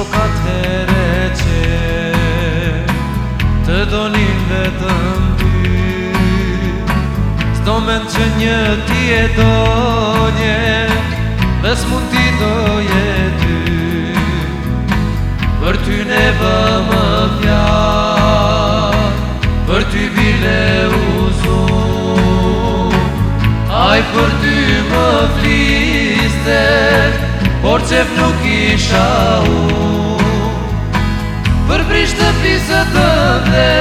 shoka të reqe Të donim vetëm të ndy Sdo me që një ti e do nje Dhe së mund ti do jetu Për ty ne vë më pja Për ty bile u zo Aj për ty më fliste Për ty më fliste Por qef nuk isha u Për prisht të pisa të dhe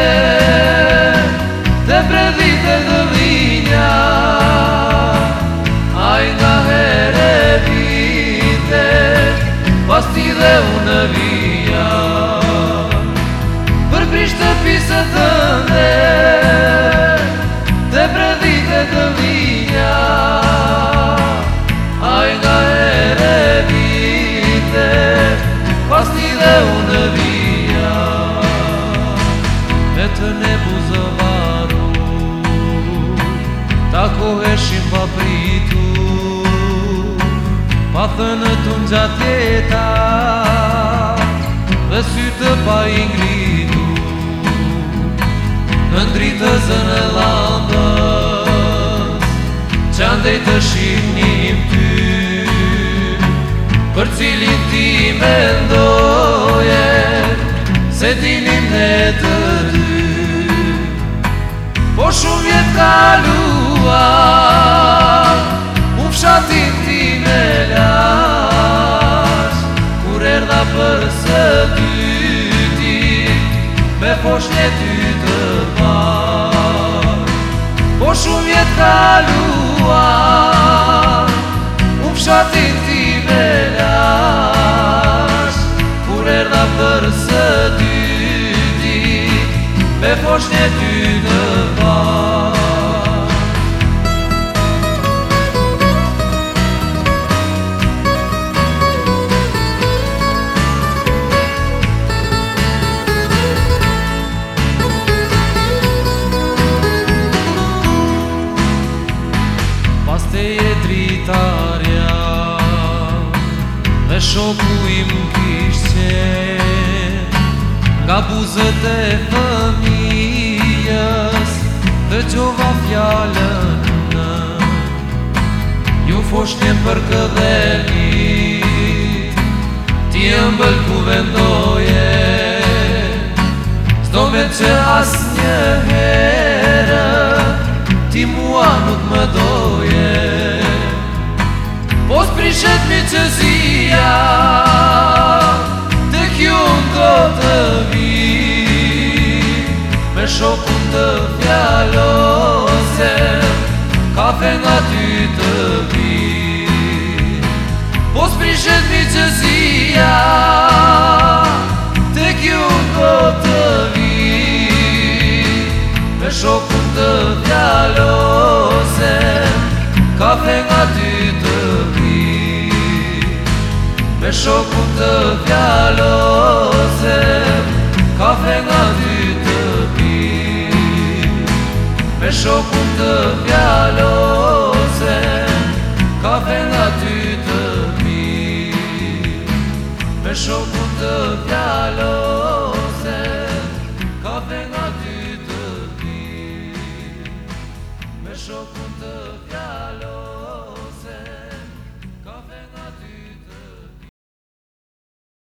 Dhe predhit e dhe linja A i nga here vite Pas ti dhe unë vija Për prisht të të dhe Në të ne buzëvaru Takoheshim papritu Pa thënë të unë gjatjeta Dhe syrë të pa ingritu Në ndritëzën e landës Qandej të shimë ty për Për cilin ti me ndoje Se t'inim ne të për së ty ti Me fosh në ty të par Po shumë jetë kaluar U pshatin ti me lash Kur erda për së ty ti Me fosh në ty të par shoku i më kishë që Nga buzët e fëmijës Dhe gjova fjallën në Ju foshtjen për këdhe një Ti e më ku vendoje Sdo me që asë një herë Ti mua nuk më doje Pos prishet mi që zi kafe nga ty të vi Po së mi që zia te kjo të të vi Me shokën të vjallose Kafe nga ty të vi Me shokën të vjallose shokun të fjallose Kafe nga ty të pi Me shokun të fjallose Kafe nga ty të pi Me shokun të fjallose